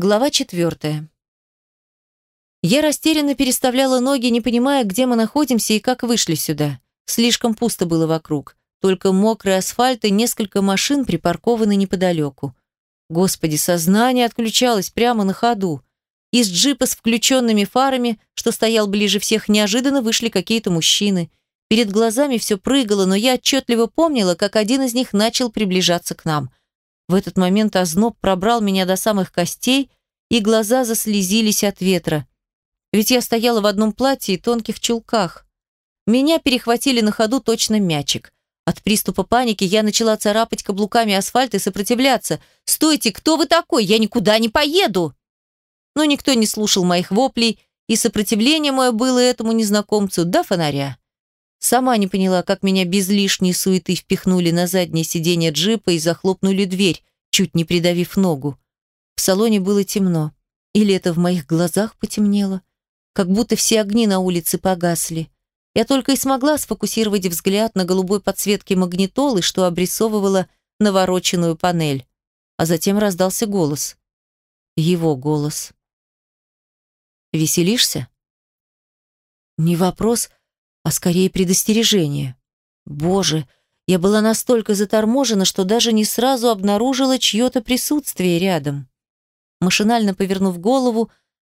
Глава четвертая. Я растерянно переставляла ноги, не понимая, где мы находимся и как вышли сюда. Слишком пусто было вокруг. Только мокрый асфальт и несколько машин припаркованы неподалеку. Господи, сознание отключалось прямо на ходу. Из джипа с включенными фарами, что стоял ближе всех, неожиданно вышли какие-то мужчины. Перед глазами все прыгало, но я отчетливо помнила, как один из них начал приближаться к нам. В этот момент озноб пробрал меня до самых костей, и глаза заслезились от ветра. Ведь я стояла в одном платье и тонких чулках. Меня перехватили на ходу точно мячик. От приступа паники я начала царапать каблуками асфальт и сопротивляться. «Стойте, кто вы такой? Я никуда не поеду!» Но никто не слушал моих воплей, и сопротивление мое было этому незнакомцу до фонаря. Сама не поняла, как меня без лишней суеты впихнули на заднее сиденье джипа и захлопнули дверь, чуть не придавив ногу. В салоне было темно. Или это в моих глазах потемнело? Как будто все огни на улице погасли. Я только и смогла сфокусировать взгляд на голубой подсветке магнитолы, что обрисовывала навороченную панель. А затем раздался голос. Его голос. «Веселишься?» Не вопрос, а скорее предостережение. Боже, я была настолько заторможена, что даже не сразу обнаружила чье-то присутствие рядом. Машинально повернув голову,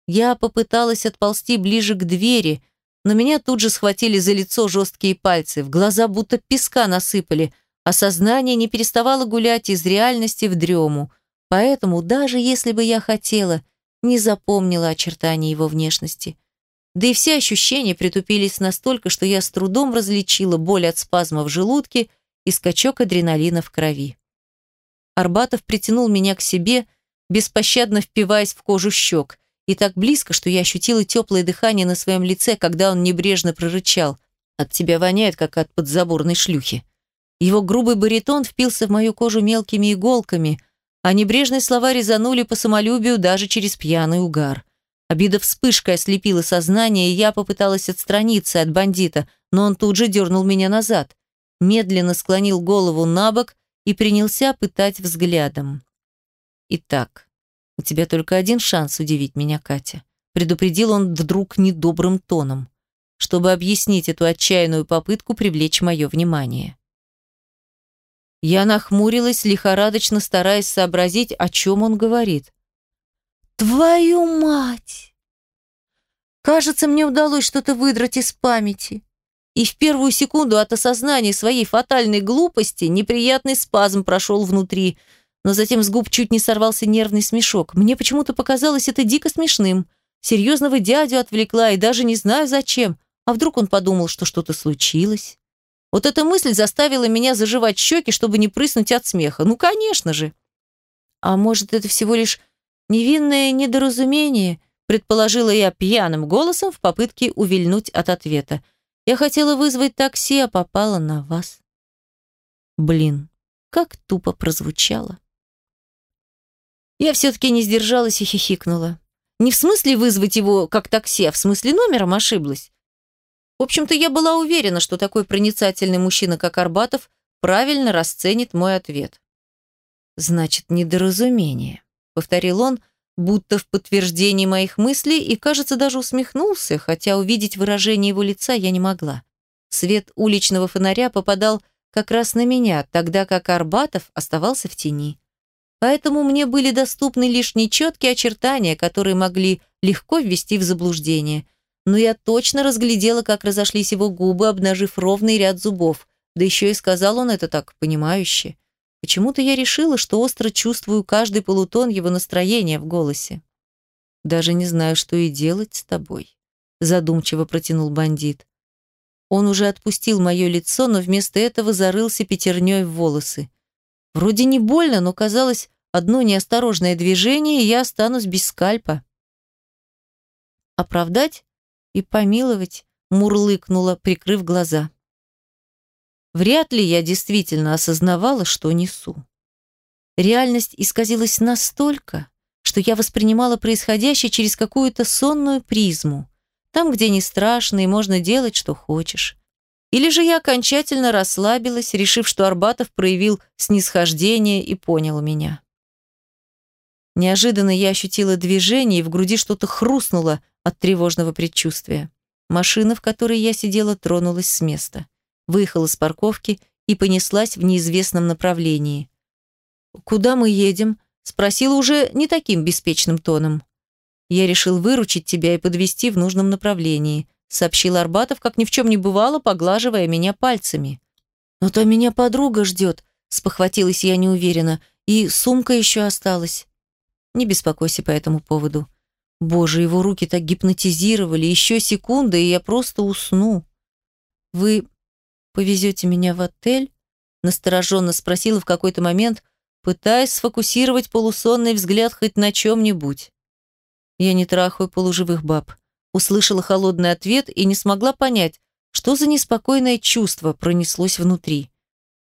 я попыталась отползти ближе к двери, но меня тут же схватили за лицо жесткие пальцы, в глаза будто песка насыпали, а сознание не переставало гулять из реальности в дрему. Поэтому, даже если бы я хотела, не запомнила очертания его внешности. Да и все ощущения притупились настолько, что я с трудом различила боль от спазма в желудке и скачок адреналина в крови. Арбатов притянул меня к себе, беспощадно впиваясь в кожу щек, и так близко, что я ощутила теплое дыхание на своем лице, когда он небрежно прорычал. «От тебя воняет, как от подзаборной шлюхи». Его грубый баритон впился в мою кожу мелкими иголками, а небрежные слова резанули по самолюбию даже через пьяный угар. Обида вспышкой ослепила сознание, и я попыталась отстраниться от бандита, но он тут же дернул меня назад, медленно склонил голову на бок и принялся пытать взглядом. «Итак, у тебя только один шанс удивить меня, Катя», предупредил он вдруг недобрым тоном, чтобы объяснить эту отчаянную попытку привлечь мое внимание. Я нахмурилась, лихорадочно стараясь сообразить, о чем он говорит. Твою мать! Кажется, мне удалось что-то выдрать из памяти. И в первую секунду от осознания своей фатальной глупости неприятный спазм прошел внутри, но затем с губ чуть не сорвался нервный смешок. Мне почему-то показалось это дико смешным. Серьезного дядю отвлекла и даже не знаю зачем. А вдруг он подумал, что что-то случилось? Вот эта мысль заставила меня заживать щеки, чтобы не прыснуть от смеха. Ну, конечно же. А может, это всего лишь Невинное недоразумение, предположила я пьяным голосом в попытке увильнуть от ответа. Я хотела вызвать такси, а попала на вас. Блин, как тупо прозвучало. Я все-таки не сдержалась и хихикнула. Не в смысле вызвать его как такси, а в смысле номером ошиблась. В общем-то, я была уверена, что такой проницательный мужчина, как Арбатов, правильно расценит мой ответ. Значит, недоразумение повторил он, будто в подтверждении моих мыслей, и, кажется, даже усмехнулся, хотя увидеть выражение его лица я не могла. Свет уличного фонаря попадал как раз на меня, тогда как Арбатов оставался в тени. Поэтому мне были доступны лишь нечеткие очертания, которые могли легко ввести в заблуждение. Но я точно разглядела, как разошлись его губы, обнажив ровный ряд зубов. Да еще и сказал он это так, понимающе. Почему-то я решила, что остро чувствую каждый полутон его настроения в голосе. «Даже не знаю, что и делать с тобой», — задумчиво протянул бандит. Он уже отпустил мое лицо, но вместо этого зарылся пятерней в волосы. Вроде не больно, но казалось, одно неосторожное движение, и я останусь без скальпа. «Оправдать и помиловать», — мурлыкнула, прикрыв глаза. Вряд ли я действительно осознавала, что несу. Реальность исказилась настолько, что я воспринимала происходящее через какую-то сонную призму. Там, где не страшно и можно делать, что хочешь. Или же я окончательно расслабилась, решив, что Арбатов проявил снисхождение и понял меня. Неожиданно я ощутила движение, и в груди что-то хрустнуло от тревожного предчувствия. Машина, в которой я сидела, тронулась с места. Выехала с парковки и понеслась в неизвестном направлении. «Куда мы едем?» – спросила уже не таким беспечным тоном. «Я решил выручить тебя и подвести в нужном направлении», – сообщил Арбатов, как ни в чем не бывало, поглаживая меня пальцами. «Но то меня подруга ждет», – спохватилась я неуверенно, – «и сумка еще осталась». «Не беспокойся по этому поводу. Боже, его руки так гипнотизировали, еще секунда, и я просто усну». «Вы повезете меня в отель?» – настороженно спросила в какой-то момент, пытаясь сфокусировать полусонный взгляд хоть на чем-нибудь. «Я не трахаю полуживых баб», – услышала холодный ответ и не смогла понять, что за неспокойное чувство пронеслось внутри.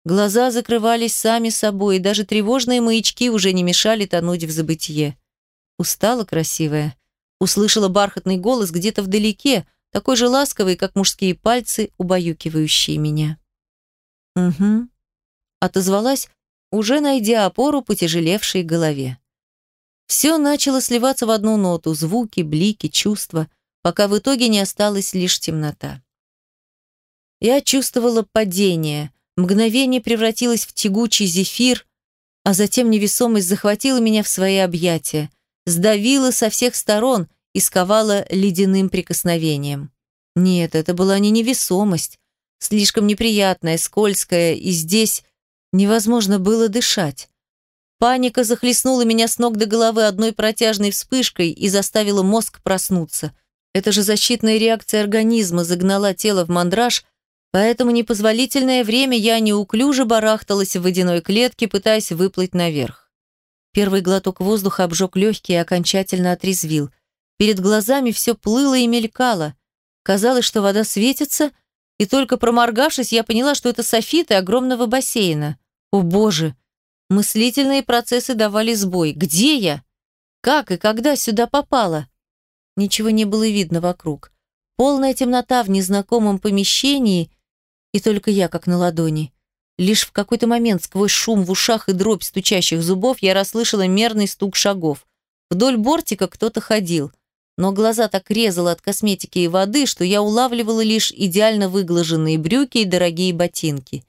Глаза закрывались сами собой, и даже тревожные маячки уже не мешали тонуть в забытье. Устала красивая. Услышала бархатный голос где-то вдалеке, такой же ласковый, как мужские пальцы, убаюкивающие меня. «Угу», — отозвалась, уже найдя опору потяжелевшей голове. Все начало сливаться в одну ноту, звуки, блики, чувства, пока в итоге не осталась лишь темнота. Я чувствовала падение, мгновение превратилось в тягучий зефир, а затем невесомость захватила меня в свои объятия, сдавила со всех сторон и сковала ледяным прикосновением. Нет, это была не невесомость, слишком неприятная, скользкая, и здесь Невозможно было дышать. Паника захлестнула меня с ног до головы одной протяжной вспышкой и заставила мозг проснуться. Это же защитная реакция организма загнала тело в мандраж, поэтому непозволительное время я неуклюже барахталась в водяной клетке, пытаясь выплыть наверх. Первый глоток воздуха обжег легкие и окончательно отрезвил. Перед глазами все плыло и мелькало. Казалось, что вода светится, и только проморгавшись, я поняла, что это софиты огромного бассейна. О боже! Мыслительные процессы давали сбой. Где я? Как и когда сюда попала? Ничего не было видно вокруг. Полная темнота в незнакомом помещении, и только я как на ладони. Лишь в какой-то момент сквозь шум в ушах и дробь стучащих зубов я расслышала мерный стук шагов. Вдоль бортика кто-то ходил но глаза так резало от косметики и воды, что я улавливала лишь идеально выглаженные брюки и дорогие ботинки.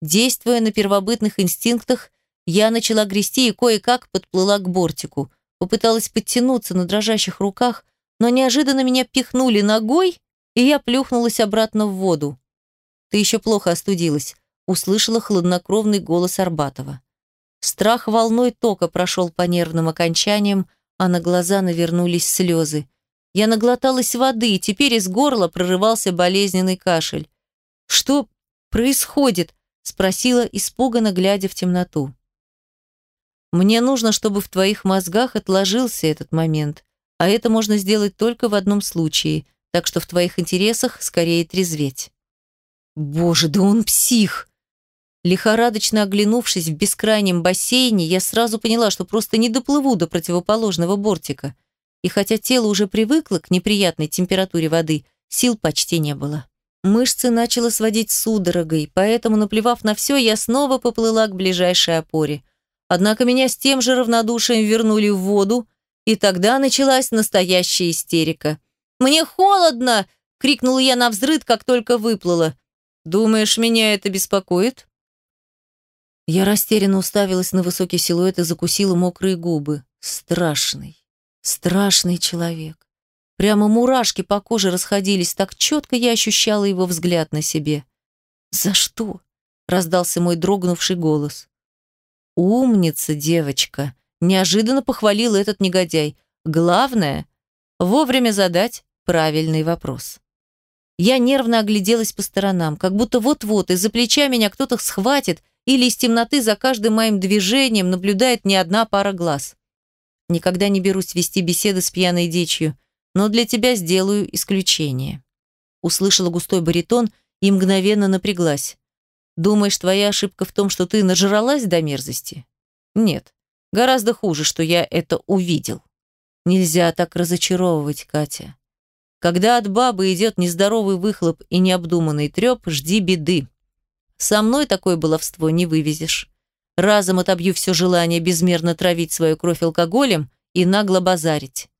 Действуя на первобытных инстинктах, я начала грести и кое-как подплыла к бортику. Попыталась подтянуться на дрожащих руках, но неожиданно меня пихнули ногой, и я плюхнулась обратно в воду. «Ты еще плохо остудилась», — услышала хладнокровный голос Арбатова. Страх волной тока прошел по нервным окончаниям, а на глаза навернулись слезы. Я наглоталась воды, и теперь из горла прорывался болезненный кашель. «Что происходит?» – спросила, испуганно глядя в темноту. «Мне нужно, чтобы в твоих мозгах отложился этот момент, а это можно сделать только в одном случае, так что в твоих интересах скорее трезветь». «Боже, да он псих!» Лихорадочно оглянувшись в бескрайнем бассейне, я сразу поняла, что просто не доплыву до противоположного бортика. И хотя тело уже привыкло к неприятной температуре воды, сил почти не было. Мышцы начало сводить судорогой, поэтому, наплевав на все, я снова поплыла к ближайшей опоре. Однако меня с тем же равнодушием вернули в воду, и тогда началась настоящая истерика. «Мне холодно!» — крикнула я на взрыд, как только выплыла. «Думаешь, меня это беспокоит?» Я растерянно уставилась на высокий силуэт и закусила мокрые губы. Страшный, страшный человек. Прямо мурашки по коже расходились, так четко я ощущала его взгляд на себе. «За что?» — раздался мой дрогнувший голос. «Умница, девочка!» — неожиданно похвалил этот негодяй. «Главное — вовремя задать правильный вопрос». Я нервно огляделась по сторонам, как будто вот-вот из-за плеча меня кто-то схватит или из темноты за каждым моим движением наблюдает не одна пара глаз. Никогда не берусь вести беседы с пьяной дичью, но для тебя сделаю исключение. Услышала густой баритон и мгновенно напряглась. Думаешь, твоя ошибка в том, что ты нажралась до мерзости? Нет, гораздо хуже, что я это увидел. Нельзя так разочаровывать, Катя. Когда от бабы идет нездоровый выхлоп и необдуманный треп, жди беды. Со мной такое баловство не вывезешь. разом отобью все желание безмерно травить свою кровь алкоголем и нагло базарить.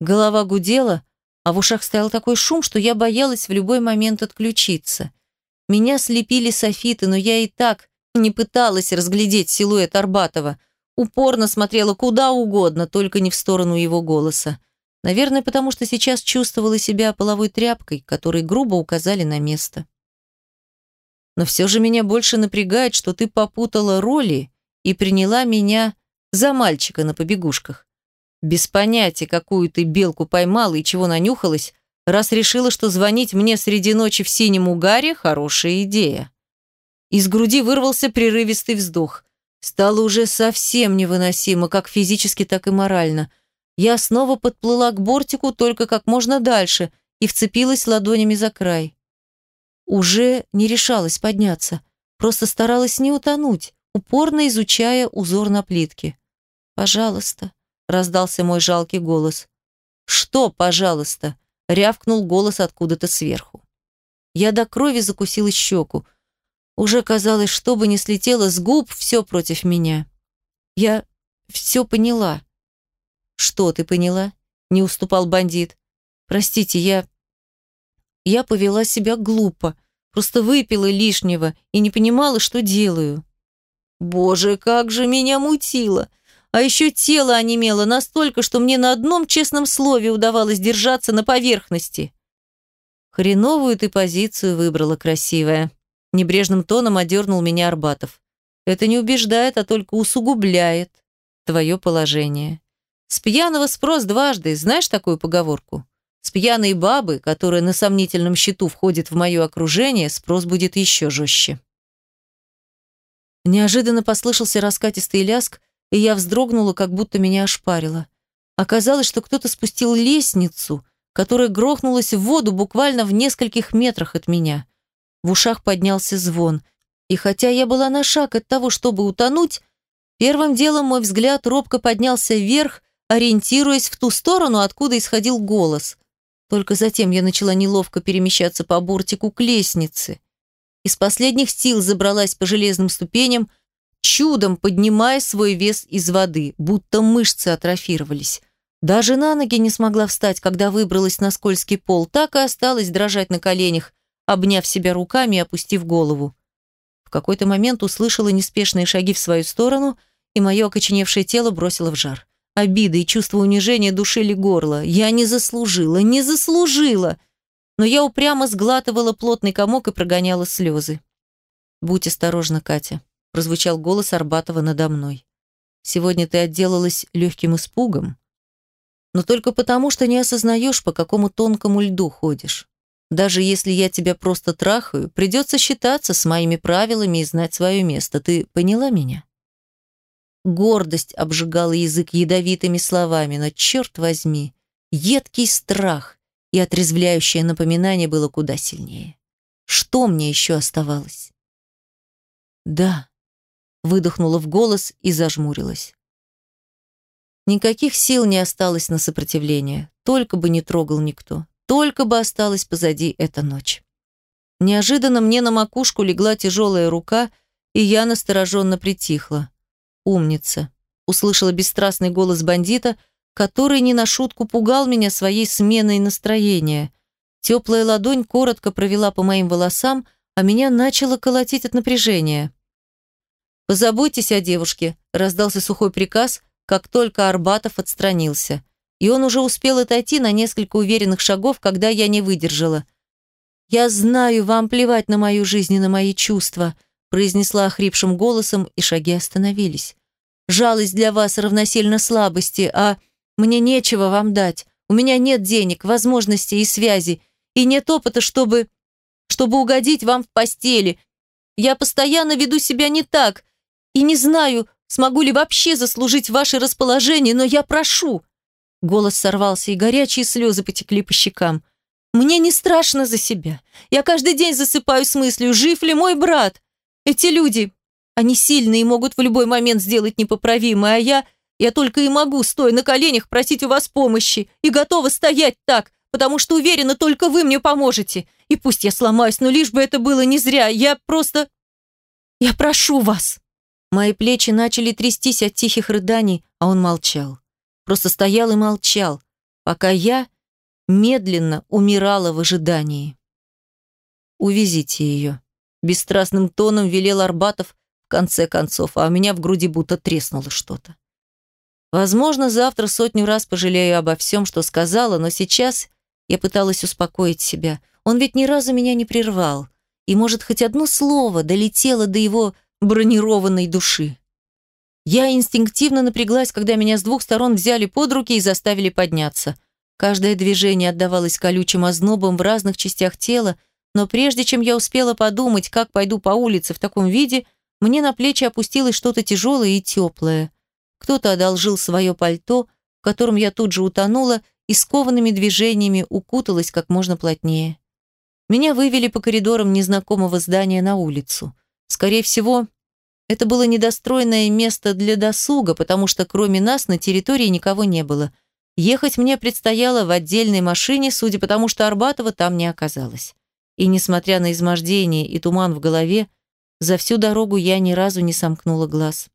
Голова гудела, а в ушах стоял такой шум, что я боялась в любой момент отключиться. Меня слепили софиты, но я и так не пыталась разглядеть силуэт Арбатова. Упорно смотрела куда угодно, только не в сторону его голоса. Наверное, потому что сейчас чувствовала себя половой тряпкой, которой грубо указали на место. Но все же меня больше напрягает, что ты попутала роли и приняла меня за мальчика на побегушках. Без понятия, какую ты белку поймала и чего нанюхалась, раз решила, что звонить мне среди ночи в синем угаре – хорошая идея. Из груди вырвался прерывистый вздох. Стало уже совсем невыносимо, как физически, так и морально. Я снова подплыла к бортику только как можно дальше и вцепилась ладонями за край. Уже не решалась подняться, просто старалась не утонуть, упорно изучая узор на плитке. «Пожалуйста», — раздался мой жалкий голос. «Что, пожалуйста?» — рявкнул голос откуда-то сверху. Я до крови закусила щеку. Уже казалось, что бы ни слетело с губ, все против меня. Я все поняла. «Что ты поняла?» — не уступал бандит. «Простите, я я повела себя глупо, просто выпила лишнего и не понимала, что делаю. Боже, как же меня мутило! А еще тело онемело настолько, что мне на одном честном слове удавалось держаться на поверхности. Хреновую ты позицию выбрала, красивая. Небрежным тоном одернул меня Арбатов. Это не убеждает, а только усугубляет твое положение. С пьяного спрос дважды, знаешь такую поговорку? С пьяной бабы, которая на сомнительном счету входит в мое окружение, спрос будет еще жестче. Неожиданно послышался раскатистый ляск, и я вздрогнула, как будто меня ошпарило. Оказалось, что кто-то спустил лестницу, которая грохнулась в воду буквально в нескольких метрах от меня. В ушах поднялся звон, и хотя я была на шаг от того, чтобы утонуть, первым делом мой взгляд робко поднялся вверх, ориентируясь в ту сторону, откуда исходил голос. Только затем я начала неловко перемещаться по бортику к лестнице. Из последних сил забралась по железным ступеням, чудом поднимая свой вес из воды, будто мышцы атрофировались. Даже на ноги не смогла встать, когда выбралась на скользкий пол, так и осталась дрожать на коленях, обняв себя руками и опустив голову. В какой-то момент услышала неспешные шаги в свою сторону, и мое окоченевшее тело бросило в жар. Обида и чувство унижения душили горло. Я не заслужила, не заслужила. Но я упрямо сглатывала плотный комок и прогоняла слезы. «Будь осторожна, Катя», – прозвучал голос Арбатова надо мной. «Сегодня ты отделалась легким испугом, но только потому, что не осознаешь, по какому тонкому льду ходишь. Даже если я тебя просто трахаю, придется считаться с моими правилами и знать свое место. Ты поняла меня?» Гордость обжигала язык ядовитыми словами, но, черт возьми, едкий страх и отрезвляющее напоминание было куда сильнее. Что мне еще оставалось? «Да», — выдохнула в голос и зажмурилась. Никаких сил не осталось на сопротивление, только бы не трогал никто, только бы осталась позади эта ночь. Неожиданно мне на макушку легла тяжелая рука, и я настороженно притихла. «Умница», — услышала бесстрастный голос бандита, который не на шутку пугал меня своей сменой настроения. Теплая ладонь коротко провела по моим волосам, а меня начало колотить от напряжения. «Позаботьтесь о девушке», — раздался сухой приказ, как только Арбатов отстранился. И он уже успел отойти на несколько уверенных шагов, когда я не выдержала. «Я знаю, вам плевать на мою жизнь и на мои чувства», — произнесла охрипшим голосом, и шаги остановились. «Жалость для вас равносильно слабости, а мне нечего вам дать. У меня нет денег, возможностей и связи, и нет опыта, чтобы... чтобы угодить вам в постели. Я постоянно веду себя не так, и не знаю, смогу ли вообще заслужить ваше расположение, но я прошу». Голос сорвался, и горячие слезы потекли по щекам. «Мне не страшно за себя. Я каждый день засыпаю с мыслью, жив ли мой брат. Эти люди, они сильные и могут в любой момент сделать непоправимое, а я... Я только и могу, стоя на коленях, просить у вас помощи. И готова стоять так, потому что уверена, только вы мне поможете. И пусть я сломаюсь, но лишь бы это было не зря. Я просто... Я прошу вас. Мои плечи начали трястись от тихих рыданий, а он молчал. Просто стоял и молчал, пока я медленно умирала в ожидании. «Увезите ее», – бесстрастным тоном велел Арбатов в конце концов, а у меня в груди будто треснуло что-то. Возможно, завтра сотню раз пожалею обо всем, что сказала, но сейчас я пыталась успокоить себя. Он ведь ни разу меня не прервал. И, может, хоть одно слово долетело до его бронированной души. Я инстинктивно напряглась, когда меня с двух сторон взяли под руки и заставили подняться. Каждое движение отдавалось колючим ознобом в разных частях тела, но прежде чем я успела подумать, как пойду по улице в таком виде, мне на плечи опустилось что-то тяжелое и теплое. Кто-то одолжил свое пальто, в котором я тут же утонула и скованными движениями укуталась как можно плотнее. Меня вывели по коридорам незнакомого здания на улицу. Скорее всего, это было недостроенное место для досуга, потому что кроме нас на территории никого не было. Ехать мне предстояло в отдельной машине, судя по тому, что Арбатова там не оказалось. И несмотря на измождение и туман в голове, за всю дорогу я ни разу не сомкнула глаз.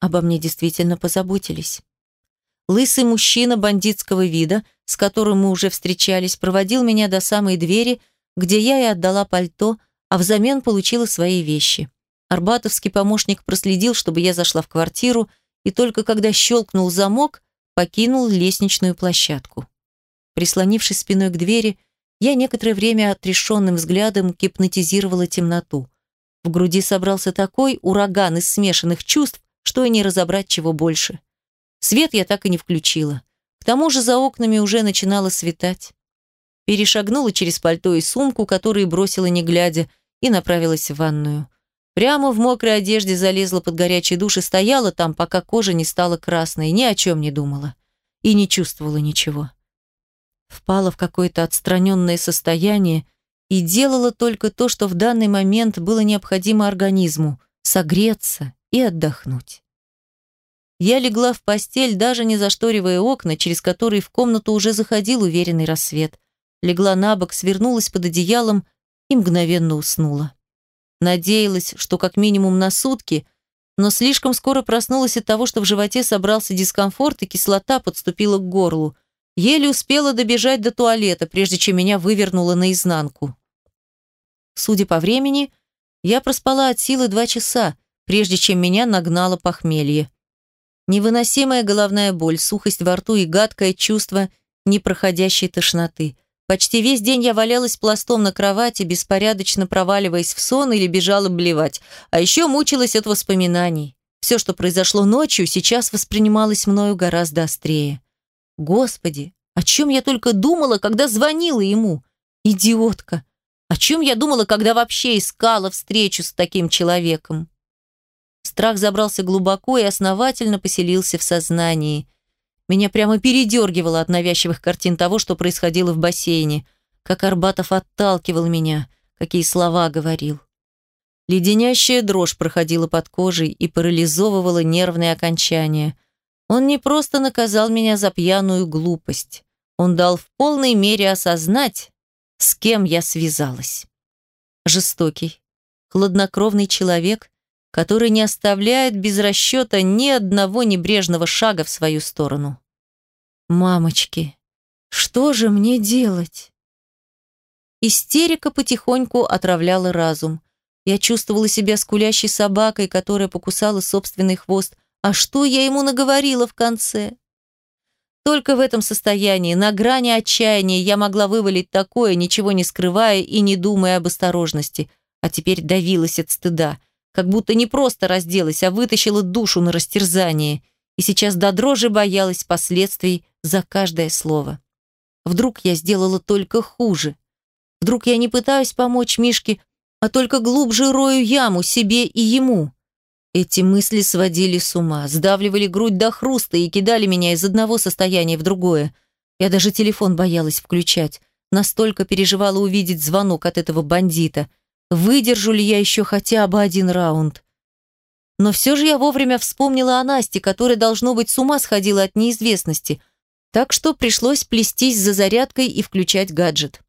Обо мне действительно позаботились. Лысый мужчина бандитского вида, с которым мы уже встречались, проводил меня до самой двери, где я и отдала пальто, а взамен получила свои вещи. Арбатовский помощник проследил, чтобы я зашла в квартиру, и только когда щелкнул замок, покинул лестничную площадку. Прислонившись спиной к двери, я некоторое время отрешенным взглядом гипнотизировала темноту. В груди собрался такой ураган из смешанных чувств, что и не разобрать чего больше. Свет я так и не включила. К тому же за окнами уже начинало светать. Перешагнула через пальто и сумку, которые бросила не глядя, и направилась в ванную. Прямо в мокрой одежде залезла под горячий душ и стояла там, пока кожа не стала красной, ни о чем не думала. И не чувствовала ничего впала в какое-то отстраненное состояние и делала только то, что в данный момент было необходимо организму – согреться и отдохнуть. Я легла в постель, даже не зашторивая окна, через которые в комнату уже заходил уверенный рассвет. Легла на бок, свернулась под одеялом и мгновенно уснула. Надеялась, что как минимум на сутки, но слишком скоро проснулась от того, что в животе собрался дискомфорт и кислота подступила к горлу – Еле успела добежать до туалета, прежде чем меня вывернуло наизнанку. Судя по времени, я проспала от силы два часа, прежде чем меня нагнало похмелье. Невыносимая головная боль, сухость во рту и гадкое чувство непроходящей тошноты. Почти весь день я валялась пластом на кровати, беспорядочно проваливаясь в сон или бежала блевать, а еще мучилась от воспоминаний. Все, что произошло ночью, сейчас воспринималось мною гораздо острее. Господи, о чем я только думала, когда звонила ему? Идиотка! О чем я думала, когда вообще искала встречу с таким человеком? Страх забрался глубоко и основательно поселился в сознании. Меня прямо передергивало от навязчивых картин того, что происходило в бассейне. Как Арбатов отталкивал меня, какие слова говорил. Леденящая дрожь проходила под кожей и парализовывала нервные окончания – он не просто наказал меня за пьяную глупость. Он дал в полной мере осознать, с кем я связалась. Жестокий, хладнокровный человек, который не оставляет без расчета ни одного небрежного шага в свою сторону. «Мамочки, что же мне делать?» Истерика потихоньку отравляла разум. Я чувствовала себя скулящей собакой, которая покусала собственный хвост, а что я ему наговорила в конце? Только в этом состоянии, на грани отчаяния, я могла вывалить такое, ничего не скрывая и не думая об осторожности. А теперь давилась от стыда. Как будто не просто разделась, а вытащила душу на растерзание. И сейчас до дрожи боялась последствий за каждое слово. Вдруг я сделала только хуже. Вдруг я не пытаюсь помочь Мишке, а только глубже рою яму себе и ему. Эти мысли сводили с ума, сдавливали грудь до хруста и кидали меня из одного состояния в другое. Я даже телефон боялась включать. Настолько переживала увидеть звонок от этого бандита. Выдержу ли я еще хотя бы один раунд? Но все же я вовремя вспомнила о Насте, которая, должно быть, с ума сходила от неизвестности. Так что пришлось плестись за зарядкой и включать гаджет.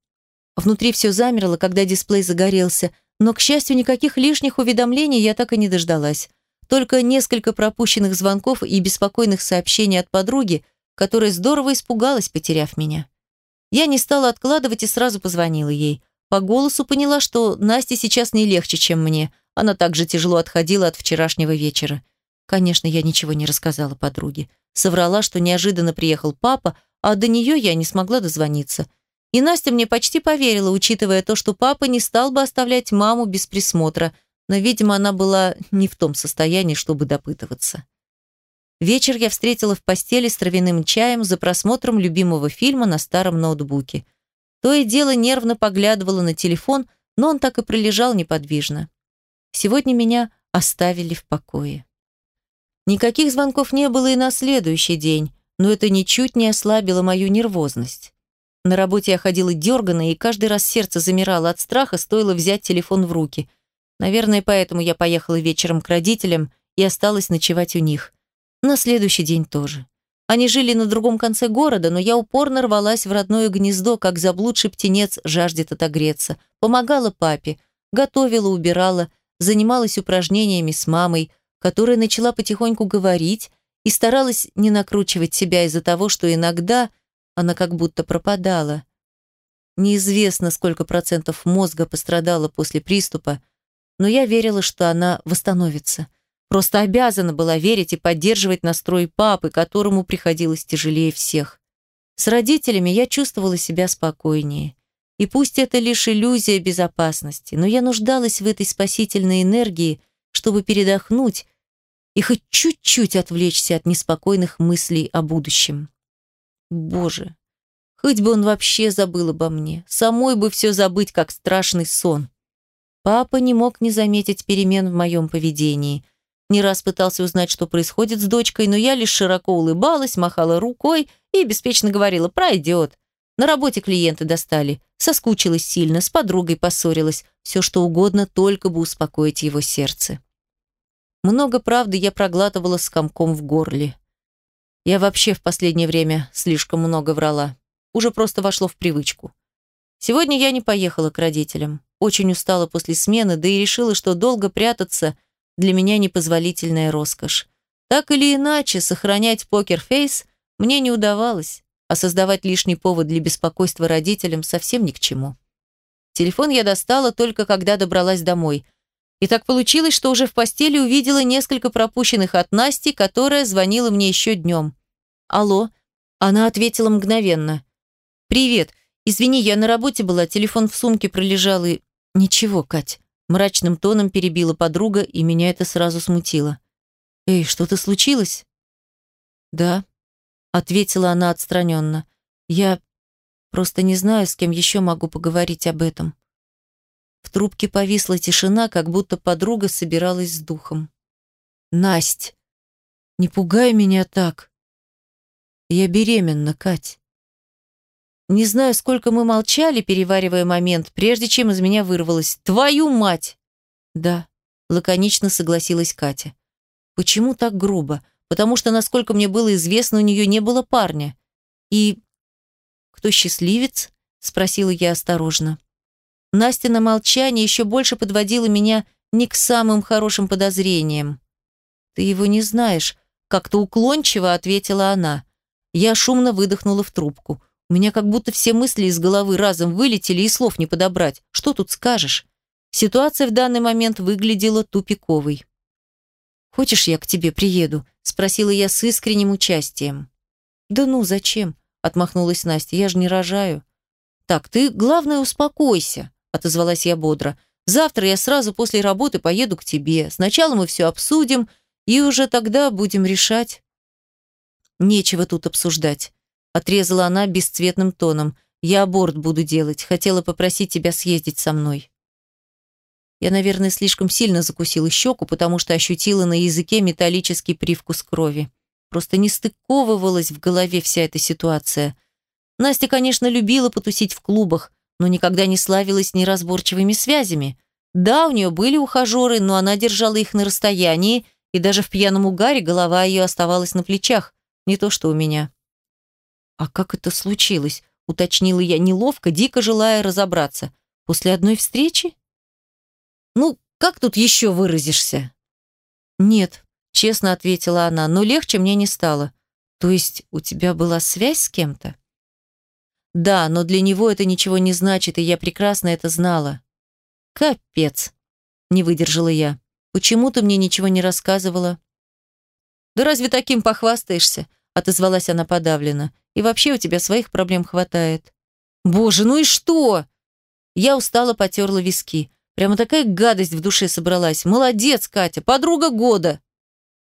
Внутри все замерло, когда дисплей загорелся, Но, к счастью, никаких лишних уведомлений я так и не дождалась. Только несколько пропущенных звонков и беспокойных сообщений от подруги, которая здорово испугалась, потеряв меня. Я не стала откладывать и сразу позвонила ей. По голосу поняла, что Насте сейчас не легче, чем мне. Она также тяжело отходила от вчерашнего вечера. Конечно, я ничего не рассказала подруге. Соврала, что неожиданно приехал папа, а до нее я не смогла дозвониться. И Настя мне почти поверила, учитывая то, что папа не стал бы оставлять маму без присмотра, но, видимо, она была не в том состоянии, чтобы допытываться. Вечер я встретила в постели с травяным чаем за просмотром любимого фильма на старом ноутбуке. То и дело нервно поглядывала на телефон, но он так и пролежал неподвижно. Сегодня меня оставили в покое. Никаких звонков не было и на следующий день, но это ничуть не ослабило мою нервозность. На работе я ходила дерганно, и каждый раз сердце замирало от страха, стоило взять телефон в руки. Наверное, поэтому я поехала вечером к родителям и осталась ночевать у них. На следующий день тоже. Они жили на другом конце города, но я упорно рвалась в родное гнездо, как заблудший птенец жаждет отогреться. Помогала папе, готовила, убирала, занималась упражнениями с мамой, которая начала потихоньку говорить и старалась не накручивать себя из-за того, что иногда она как будто пропадала. Неизвестно, сколько процентов мозга пострадало после приступа, но я верила, что она восстановится. Просто обязана была верить и поддерживать настрой папы, которому приходилось тяжелее всех. С родителями я чувствовала себя спокойнее. И пусть это лишь иллюзия безопасности, но я нуждалась в этой спасительной энергии, чтобы передохнуть и хоть чуть-чуть отвлечься от неспокойных мыслей о будущем. Боже, хоть бы он вообще забыл обо мне, самой бы все забыть, как страшный сон. Папа не мог не заметить перемен в моем поведении. Не раз пытался узнать, что происходит с дочкой, но я лишь широко улыбалась, махала рукой и беспечно говорила «пройдет». На работе клиенты достали. Соскучилась сильно, с подругой поссорилась. Все что угодно, только бы успокоить его сердце. Много правды я проглатывала с комком в горле. Я вообще в последнее время слишком много врала. Уже просто вошло в привычку. Сегодня я не поехала к родителям. Очень устала после смены, да и решила, что долго прятаться для меня непозволительная роскошь. Так или иначе, сохранять покерфейс мне не удавалось, а создавать лишний повод для беспокойства родителям совсем ни к чему. Телефон я достала только когда добралась домой. И так получилось, что уже в постели увидела несколько пропущенных от Насти, которая звонила мне еще днем. «Алло». Она ответила мгновенно. «Привет. Извини, я на работе была, телефон в сумке пролежал и...» «Ничего, Кать», – мрачным тоном перебила подруга, и меня это сразу смутило. «Эй, что-то случилось?» «Да», – ответила она отстраненно. «Я просто не знаю, с кем еще могу поговорить об этом». В трубке повисла тишина, как будто подруга собиралась с духом. «Насть, не пугай меня так. Я беременна, Кать». Не знаю, сколько мы молчали, переваривая момент, прежде чем из меня вырвалось «Твою мать!» «Да», — лаконично согласилась Катя. «Почему так грубо? Потому что, насколько мне было известно, у нее не было парня. И... кто счастливец?» — спросила я осторожно. Настя на молчание еще больше подводила меня не к самым хорошим подозрениям. «Ты его не знаешь», — как-то уклончиво ответила она. Я шумно выдохнула в трубку. У меня как будто все мысли из головы разом вылетели и слов не подобрать. Что тут скажешь? Ситуация в данный момент выглядела тупиковой. «Хочешь, я к тебе приеду?» – спросила я с искренним участием. «Да ну, зачем?» – отмахнулась Настя. «Я же не рожаю». «Так, ты, главное, успокойся», – отозвалась я бодро. «Завтра я сразу после работы поеду к тебе. Сначала мы все обсудим, и уже тогда будем решать». «Нечего тут обсуждать. Отрезала она бесцветным тоном. «Я аборт буду делать. Хотела попросить тебя съездить со мной». Я, наверное, слишком сильно закусила щеку, потому что ощутила на языке металлический привкус крови. Просто не стыковывалась в голове вся эта ситуация. Настя, конечно, любила потусить в клубах, но никогда не славилась неразборчивыми связями. Да, у нее были ухажеры, но она держала их на расстоянии, и даже в пьяном угаре голова ее оставалась на плечах. Не то, что у меня. «А как это случилось?» – уточнила я неловко, дико желая разобраться. «После одной встречи?» Ну, как тут еще выразишься? Нет, честно ответила она, но легче мне не стало. То есть у тебя была связь с кем-то? Да, но для него это ничего не значит, и я прекрасно это знала. Капец, не выдержала я. Почему ты мне ничего не рассказывала? Да разве таким похвастаешься? отозвалась она подавленно. И вообще у тебя своих проблем хватает. Боже, ну и что? Я устало потерла виски. Прямо такая гадость в душе собралась. Молодец, Катя, подруга года.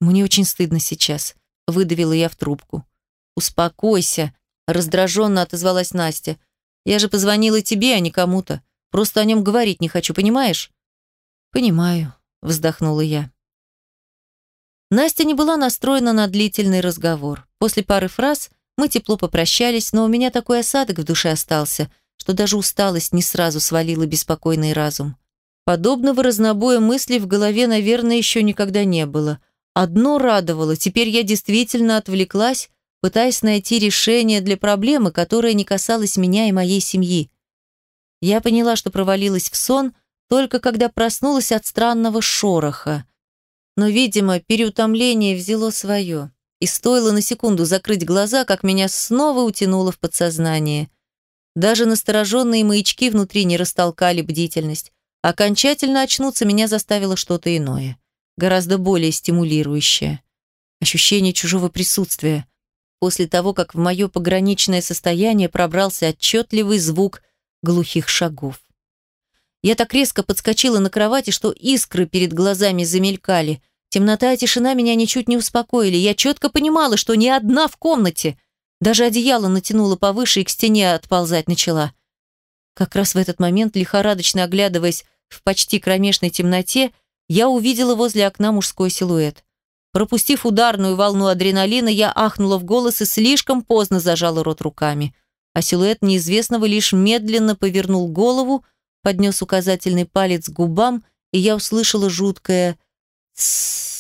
Мне очень стыдно сейчас, выдавила я в трубку. Успокойся, раздраженно отозвалась Настя. Я же позвонила тебе, а не кому-то. Просто о нем говорить не хочу, понимаешь? Понимаю, вздохнула я. Настя не была настроена на длительный разговор. После пары фраз мы тепло попрощались, но у меня такой осадок в душе остался, что даже усталость не сразу свалила беспокойный разум. Подобного разнобоя мыслей в голове, наверное, еще никогда не было. Одно радовало, теперь я действительно отвлеклась, пытаясь найти решение для проблемы, которая не касалась меня и моей семьи. Я поняла, что провалилась в сон, только когда проснулась от странного шороха. Но, видимо, переутомление взяло свое. И стоило на секунду закрыть глаза, как меня снова утянуло в подсознание. Даже настороженные маячки внутри не растолкали бдительность. Окончательно очнуться меня заставило что-то иное, гораздо более стимулирующее. Ощущение чужого присутствия. После того, как в мое пограничное состояние пробрался отчетливый звук глухих шагов. Я так резко подскочила на кровати, что искры перед глазами замелькали. Темнота и тишина меня ничуть не успокоили. Я четко понимала, что не одна в комнате. Даже одеяло натянула повыше и к стене отползать начала. Как раз в этот момент, лихорадочно оглядываясь в почти кромешной темноте, я увидела возле окна мужской силуэт. Пропустив ударную волну адреналина, я ахнула в голос и слишком поздно зажала рот руками. А силуэт неизвестного лишь медленно повернул голову, поднес указательный палец к губам, и я услышала жуткое Tss.